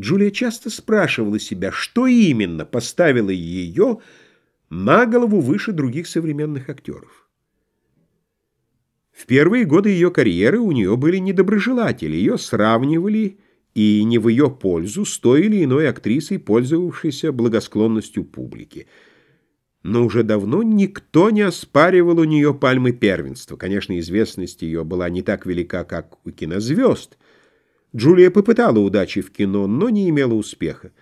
Джулия часто спрашивала себя, что именно поставило ее на голову выше других современных актеров. В первые годы ее карьеры у нее были недоброжелатели, ее сравнивали и не в ее пользу с той или иной актрисой, пользовавшейся благосклонностью публики. Но уже давно никто не оспаривал у нее пальмы первенства. Конечно, известность ее была не так велика, как у кинозвезд — Джулия попытала удачи в кино, но не имела успеха.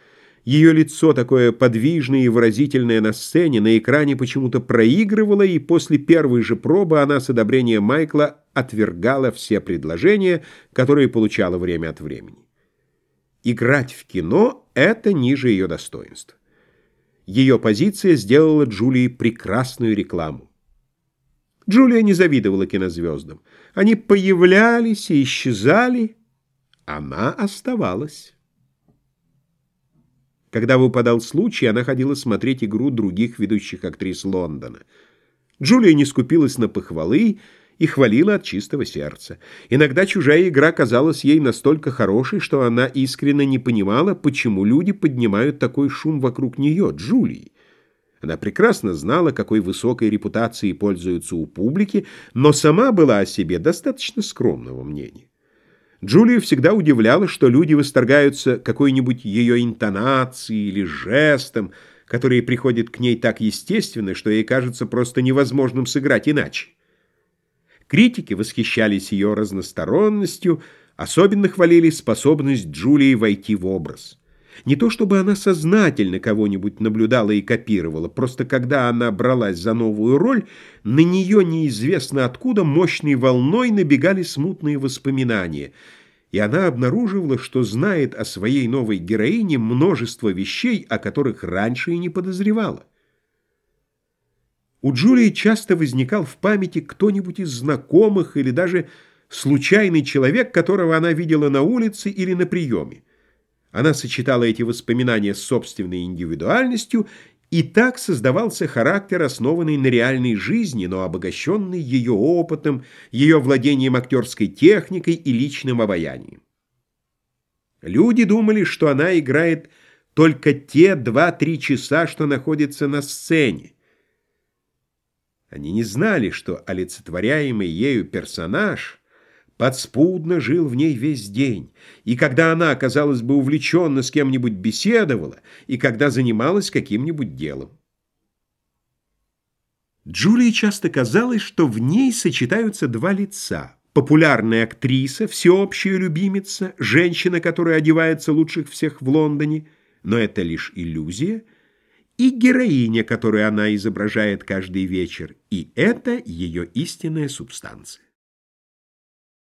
Ее лицо, такое подвижное и выразительное на сцене, на экране почему-то проигрывало, и после первой же пробы она с одобрением Майкла отвергала все предложения, которые получала время от времени. Играть в кино — это ниже ее достоинств. Ее позиция сделала Джулии прекрасную рекламу. Джулия не завидовала кинозвездам. Они появлялись и исчезали — она оставалась. Когда выпадал случай, она ходила смотреть игру других ведущих актрис Лондона. Джулия не скупилась на похвалы и хвалила от чистого сердца. Иногда чужая игра казалась ей настолько хорошей, что она искренне не понимала, почему люди поднимают такой шум вокруг нее, Джулии. Она прекрасно знала, какой высокой репутацией пользуются у публики, но сама была о себе достаточно скромного мнения. Джулию всегда удивляло, что люди восторгаются какой-нибудь ее интонацией или жестом, которые приходят к ней так естественно, что ей кажется просто невозможным сыграть иначе. Критики восхищались ее разносторонностью, особенно хвалили способность Джулии войти в образ. Не то чтобы она сознательно кого-нибудь наблюдала и копировала, просто когда она бралась за новую роль, на нее неизвестно откуда мощной волной набегали смутные воспоминания, и она обнаруживала, что знает о своей новой героине множество вещей, о которых раньше и не подозревала. У Джулии часто возникал в памяти кто-нибудь из знакомых или даже случайный человек, которого она видела на улице или на приеме. Она сочетала эти воспоминания с собственной индивидуальностью, и так создавался характер, основанный на реальной жизни, но обогащенный ее опытом, ее владением актерской техникой и личным обаянием. Люди думали, что она играет только те два-три часа, что находится на сцене. Они не знали, что олицетворяемый ею персонаж — подспудно жил в ней весь день, и когда она, казалось бы, увлеченно с кем-нибудь беседовала, и когда занималась каким-нибудь делом. Джулии часто казалось, что в ней сочетаются два лица. Популярная актриса, всеобщая любимица, женщина, которая одевается лучших всех в Лондоне, но это лишь иллюзия, и героиня, которую она изображает каждый вечер, и это ее истинная субстанция.